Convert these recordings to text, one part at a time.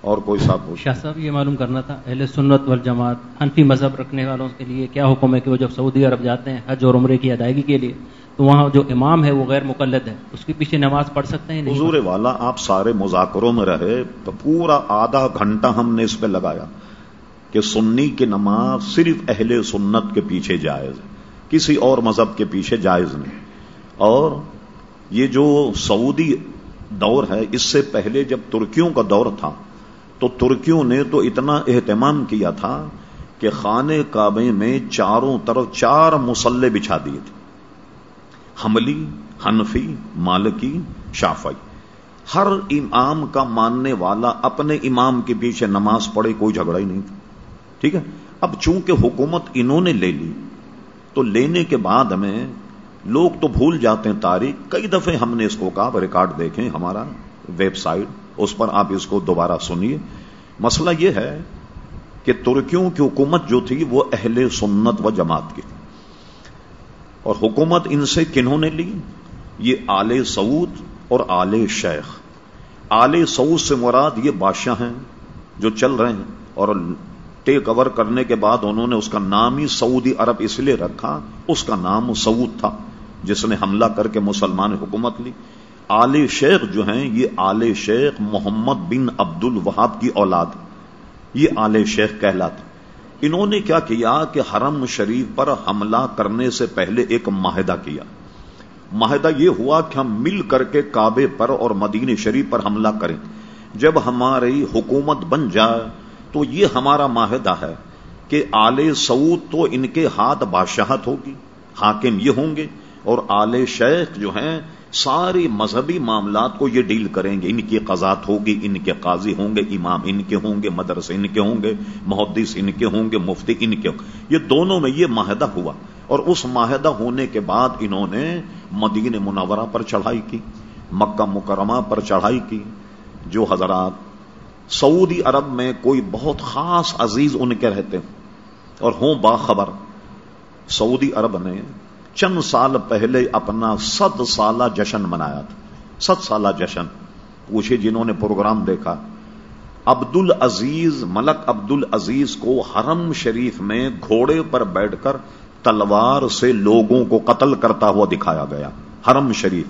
اور کوئی صاحب پوچھ شاہ صاحب یہ معلوم کرنا تھا اہل سنت والجماعت حنفی مذہب رکھنے والوں کے لیے کیا حکم ہے کہ وہ جب سعودی عرب جاتے ہیں حج اور عمرے کی ادائیگی کے لیے تو وہاں جو امام ہے وہ غیر مقلد ہے اس کے پیچھے نماز پڑھ سکتے ہیں نہیں؟ حضور والا آپ سارے مذاکروں میں رہے تو پورا آدھا گھنٹہ ہم نے اس پہ لگایا کہ سنی کی نماز صرف اہل سنت کے پیچھے جائز ہے کسی اور مذہب کے پیچھے جائز نہیں۔ اور یہ جو سعودی دور ہے اس سے پہلے جب ترکیوں کا دور تھا تو ترکیوں نے تو اتنا اہتمام کیا تھا کہ خانے کعبے میں چاروں طرف چار مسلح بچھا دیے تھے۔ حملی، حنفی، مالکی شافئی ہر امام کا ماننے والا اپنے امام کے پیچھے نماز پڑھے کوئی جھگڑا ہی نہیں تھا۔ ٹھیک ہے؟ اب چونکہ حکومت انہوں نے لے لی، تو لینے کے بعد ہمیں لوگ تو بھول جاتے ہیں تاریخ۔ کئی دفعے ہم نے اس کو کہا، ریکارڈ دیکھیں ہمارا ویب سائٹ۔ اس پر آپ اس کو دوبارہ سنیے۔ مسئلہ یہ ہے کہ ترکیوں کی حکومت جو تھی وہ اہل سنت و جماعت کی اور حکومت ان سے کنہوں نے لی؟ یہ آل سعود اور آل شیخ۔ آل سعود سے مراد یہ بادشاہ ہیں جو چل رہے ہیں اور ٹیک اوور کرنے کے بعد انہوں نے اس کا نام ہی سعودی عرب اس لیے رکھا، اس کا نام سعود تھا، جس نے حملہ کر کے مسلمان حکومت لی۔ آل شیخ جو ہیں، یہ آل شیخ محمد بن عبد الوہاب کی اولاد، یہ آل شیخ کہلاتے انہوں نے کیا کیا کہ حرم شریف پر حملہ کرنے سے پہلے ایک معاہدہ کیا۔ معاہدہ یہ ہوا کہ ہم مل کر کے کعبے پر اور مدین شریف پر حملہ کریں۔ جب ہماری حکومت بن جائے تو یہ ہمارا معاہدہ ہے کہ آل سعود تو ان کے ہاتھ بادشاہت ہوگی، حاکم یہ ہوں گے اور آل شیخ جو ہیں ساری مذہبی معاملات کو یہ ڈیل کریں گے۔ ان کی قزات ہوگی، ان کے قاضی ہوں گے، امام ان کے ہوں گے مدرسے ان کے ہوں گے، محدث ان کے ہوں گے، مفتی ان کے یہ دونوں میں یہ معاہدہ ہوا۔ اور اس معاہدہ ہونے کے بعد انہوں نے مدین منورہ پر چڑھائی کی، مکہ مکرمہ پر چڑھائی کی، جو حضرات سعودی عرب میں کوئی بہت خاص عزیز ان کے رہتے ہیں۔ اور ہوں، باخبر، سعودی عرب نے چند سال پہلے اپنا ست سالہ جشن منایا تھا۔ ست سالہ جشن۔ پوچھے جنہوں نے پروگرام دیکھا۔ عبد العزیز ملک عبد العزیز کو حرم شریف میں گھوڑے پر بیٹھ کر تلوار سے لوگوں کو قتل کرتا ہوا دکھایا گیا۔ حرم شریف۔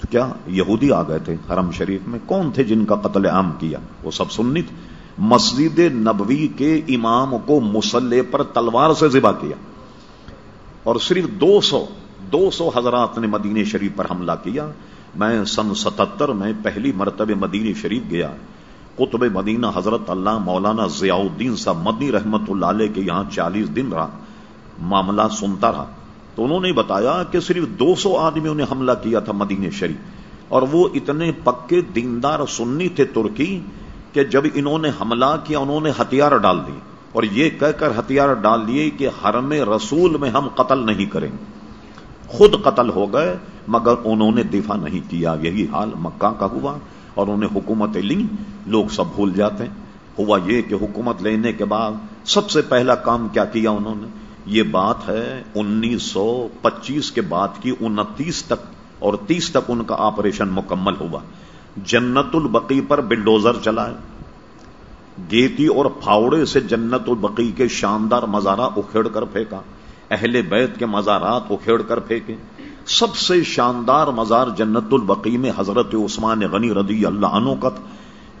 تو کیا یہودی آ گئے تھے حرم شریف میں؟ کون تھے جن کا قتل عام کیا؟ وہ سب سننی تھے مسجد نبوی کے امام کو مسلح پر تلوار سے ذبح کیا۔ اور صرف دو سو دو سو حضرات نے مدینہ شریف پر حملہ کیا۔ میں سن ستتر میں پہلی مرتبہ مدینہ شریف گیا۔ قطب مدینہ حضرت اللہ مولانا ضیاء الدین صاحب مدنی رحمت اللہ علیہ کے یہاں چالیس دن رہا۔ معاملہ سنتا رہا۔ تو انہوں نے بتایا کہ صرف دو سو آدمیوں نے حملہ کیا تھا مدینہ شریف۔ اور وہ اتنے پکے دیندار سنی تھے ترکی کہ جب انہوں نے حملہ کیا انہوں نے ہتھیار ڈال دی اور یہ کہہ کر ہتھیار ڈال دیے کہ حرم رسول میں ہم قتل نہیں کریں خود قتل ہو گئے، مگر انہوں نے دفاع نہیں کیا۔ یہی حال مکہ کا ہوا اور انہیں حکومت لی لوگ سب بھول جاتے ہیں۔ ہوا یہ کہ حکومت لینے کے بعد سب سے پہلا کام کیا کیا انہوں نے؟ یہ بات ہے انیس سو پچیس کے بعد کی انتیس تک اور تیس تک ان کا آپریشن مکمل ہوا۔ جنت البقی پر بلڈوزر چلائے۔ گیتی اور پھاوڑے سے جنت البقی کے شاندار مزارہ اکھیڑ کر پھینکا، اہل بیت کے مزارات اکھیڑ کر پھینکے۔ سب سے شاندار مزار جنت البقی میں حضرت عثمان غنی رضی اللہ عنہ کا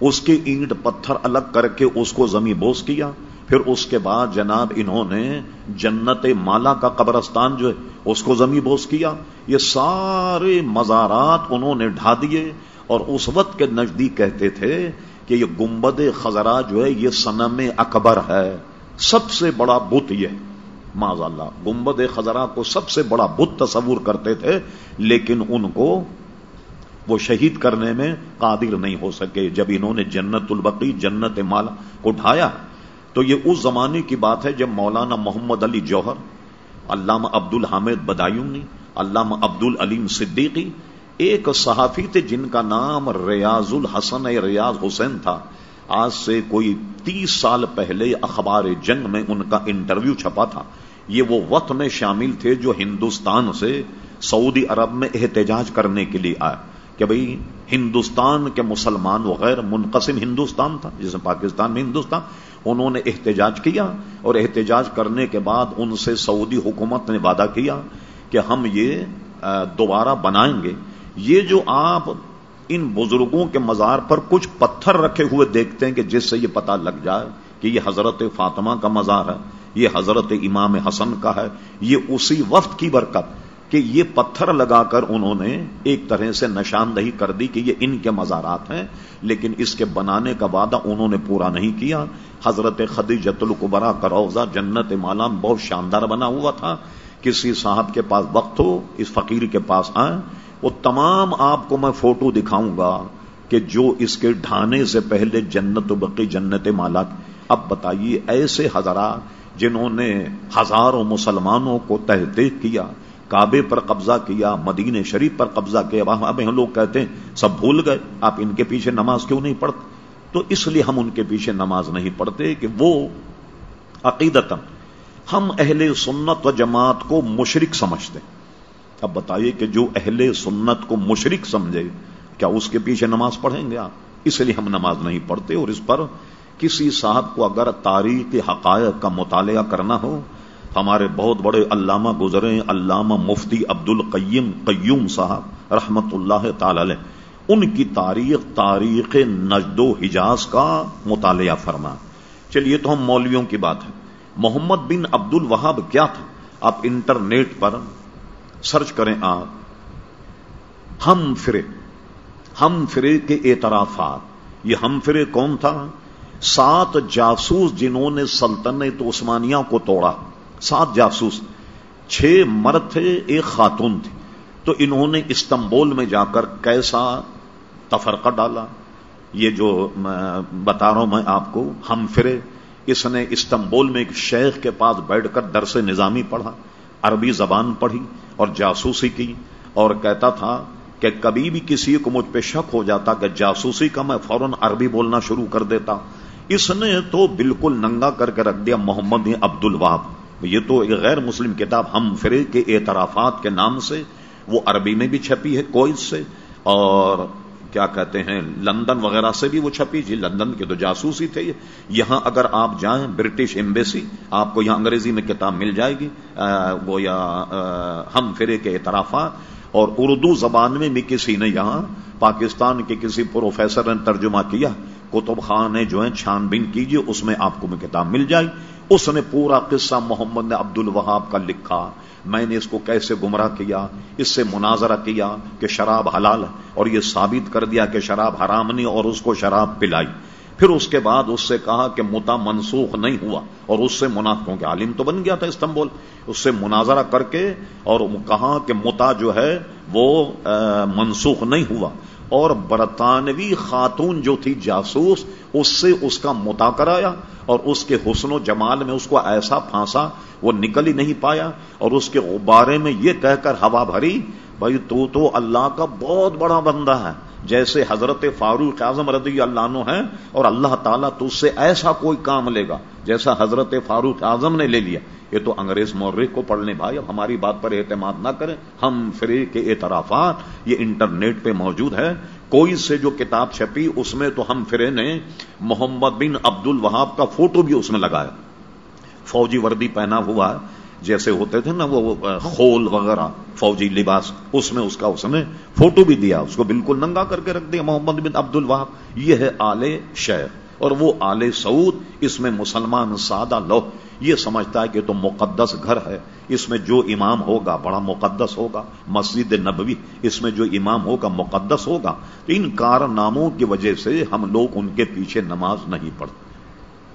اس کے اینٹ پتھر الگ کر کے اس کو زمیں بوس کیا۔ پھر اس کے بعد جناب انہوں نے جنت مالا کا قبرستان جو ہے، اس کو زمیں بوس کیا۔ یہ سارے مزارات انہوں نے ڈھا دیے اور اس وقت کے نزدیک کہتے تھے کہ یہ گمبد خزرا جو ہے یہ سنم اکبر ہے، سب سے بڑا بت یہ معذ اللہ گمبد خزرا کو سب سے بڑا بت تصور کرتے تھے، لیکن ان کو وہ شہید کرنے میں قادر نہیں ہو سکے۔ جب انہوں نے جنت البقی، جنت مالا کو ڈھایا تو یہ اس زمانے کی بات ہے جب مولانا محمد علی جوہر، علامہ عبد الحامد بدایونی، علامہ عبد العلیم صدیقی ایک صحافی تھے جن کا نام ریاض الحسن ریاض حسین تھا۔ آج سے کوئی تیس سال پہلے اخبار جنگ میں ان کا انٹرویو چھپا تھا۔ یہ وہ وقت میں شامل تھے جو ہندوستان سے سعودی عرب میں احتجاج کرنے کے لیے آئے کہ بھئی ہندوستان کے مسلمان وغیر منقسم ہندوستان تھا جسے پاکستان میں ہندوستان، انہوں نے احتجاج کیا اور احتجاج کرنے کے بعد ان سے سعودی حکومت نے وعدہ کیا کہ ہم یہ دوبارہ بنائیں گے۔ یہ جو آپ ان بزرگوں کے مزار پر کچھ پتھر رکھے ہوئے دیکھتے ہیں کہ جس سے یہ پتا لگ جائے کہ یہ حضرت فاطمہ کا مزار ہے، یہ حضرت امام حسن کا ہے، یہ اسی وقت کی برکت کہ یہ پتھر لگا کر انہوں نے ایک طرح سے نشاندہی کر دی کہ یہ ان کے مزارات ہیں، لیکن اس کے بنانے کا وعدہ انہوں نے پورا نہیں کیا۔ حضرت خدیجت القبرا کا روزہ جنت مالا بہت شاندار بنا ہوا تھا۔ کسی صاحب کے پاس وقت ہو، اس فقیر کے پاس آئیں وہ تمام آپ کو میں فوٹو دکھاؤں گا کہ جو اس کے ڈھانے سے پہلے جنت و بقی جنت مالا اب بتائیے ایسے حضرات جنہوں نے ہزاروں مسلمانوں کو تحقیق کیا، کعبے پر قبضہ کیا مدین شریف پر قبضہ کیا، وہاں ہم لوگ کہتے ہیں سب بھول گئے، آپ ان کے پیچھے نماز کیوں نہیں پڑھتے؟ تو اس لیے ہم ان کے پیچھے نماز نہیں پڑھتے کہ وہ عقیدت ہم اہل سنت و جماعت کو مشرق سمجھتے اب بتائیے کہ جو اہل سنت کو مشرق سمجھے، کیا اس کے پیچھے نماز پڑھیں گے آپ؟ اس لیے ہم نماز نہیں پڑھتے اور اس پر کسی صاحب کو اگر تاریخ حقائق کا مطالعہ کرنا ہو، ہمارے بہت بڑے علامہ گزرے، علامہ مفتی عبد القیم قیوم صاحب، رحمت اللہ تعالی ان کی تاریخ تاریخ نجد و حجاز کا مطالعہ فرما۔ چلیے تو ہم مولویوں کی بات ہے۔ محمد بن عبد الوہاب کیا تھا؟ آپ انٹرنیٹ پر سرچ کریں آپ، ہم فرے ہم فرے کے اعترافات۔ یہ ہم فرے کون تھا؟ سات جاسوس جنہوں نے سلطنت عثمانیہ کو توڑا۔ سات جاسوس، چھ مرد تھے، ایک خاتون تھی۔ تو انہوں نے استنبول میں جا کر کیسا تفرقہ ڈالا؟ یہ جو بتا رہا ہوں میں آپ کو، ہم فرے، اس نے استنبول میں ایک شیخ کے پاس بیٹھ کر درس نظامی پڑھا، عربی زبان پڑھی۔ اور جاسوسی کی اور کہتا تھا کہ کبھی بھی کسی کو مجھ پہ شک ہو جاتا کہ جاسوسی کا میں فوراً عربی بولنا شروع کر دیتا۔ اس نے تو بالکل ننگا کر کے رکھ دیا محمد عبد الواب یہ تو ایک غیر مسلم کتاب ہم فرے کے اعترافات کے نام سے وہ عربی میں بھی چھپی ہے کوئز سے۔ اور کیا کہتے ہیں، لندن وغیرہ سے بھی وہ چھپی۔ جی لندن کے تو جاسوس ہی تھے یہاں اگر آپ جائیں، برٹش ایمبیسی آپ کو یہاں انگریزی میں کتاب مل جائے گی۔ وہ یا ہم فرے کے اعترافات۔ اور اردو زبان میں بھی کسی نے یہاں پاکستان کے کسی پروفیسر نے ترجمہ کیا۔ کتب خان نے جو ہے چھان بین کیجیے اس میں آپ کو میں کتاب مل جائے۔ اس نے پورا قصہ محمد نے عبد الوہاب کا لکھا۔ میں نے اس کو کیسے گمراہ کیا؟ اس سے مناظرہ کیا کہ شراب حلال ہے اور یہ ثابت کر دیا کہ شراب حرام نہیں اور اس کو شراب پلائی۔ پھر اس کے بعد اس سے کہا کہ متا منسوخ نہیں ہوا اور اس سے منافقوں کے عالم تو بن گیا تھا استنبول۔ اس سے مناظرہ کر کے اور کہا کہ متا جو ہے وہ منسوخ نہیں ہوا۔ اور برطانوی خاتون جو تھی جاسوس، اس سے اس کا متا کرایا اور اس کے حسن و جمال میں اس کو ایسا پھانسا، وہ نکل ہی نہیں پایا اور اس کے غبارے میں یہ کہہ کر ہوا بھری، بھائی تو تو اللہ کا بہت بڑا بندہ ہے۔ جیسے حضرت فاروق اعظم رضی اللہ عنہ ہے اور اللہ تعالیٰ تو اس سے ایسا کوئی کام لے گا جیسا حضرت فاروق اعظم نے لے لیا۔ یہ تو انگریز مورخ کو پڑھنے بھائی، اب ہماری بات پر اعتماد نہ کریں۔ ہم فری کے اعترافات یہ انٹرنیٹ پہ موجود ہے۔ کوئی سے جو کتاب چھپی، اس میں تو ہم فرے نے محمد بن عبد الوہاب کا فوٹو بھی اس میں لگایا۔ فوجی وردی پہنا ہوا ہے۔ جیسے ہوتے تھے نا وہ خول وغیرہ، فوجی لباس، اس میں اس کا اس نے فوٹو بھی دیا، اس کو بالکل ننگا کر کے رکھ دیا، محمد بن عبد الوہاب، یہ ہے آل شہر اور وہ آل سعود، اس میں مسلمان سادہ لو یہ سمجھتا ہے کہ تو مقدس گھر ہے، اس میں جو امام ہوگا، بڑا مقدس ہوگا، مسجد نبوی، اس میں جو امام ہوگا، مقدس ہوگا۔ ان کارناموں کی وجہ سے ہم لوگ ان کے پیچھے نماز نہیں پڑھتے۔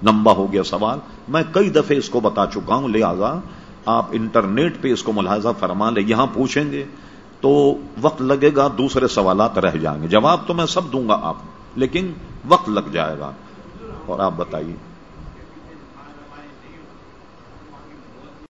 لمبا ہو گیا سوال، میں کئی دفعے اس کو بتا چکا ہوں، لہذا آپ انٹرنیٹ پہ اس کو ملاحظہ فرما لیں، یہاں پوچھیں گے تو وقت لگے گا، دوسرے سوالات رہ جائیں گے۔ جواب تو میں سب دوں گا آپ لیکن وقت لگ جائے گا۔ اور آپ بتائیے۔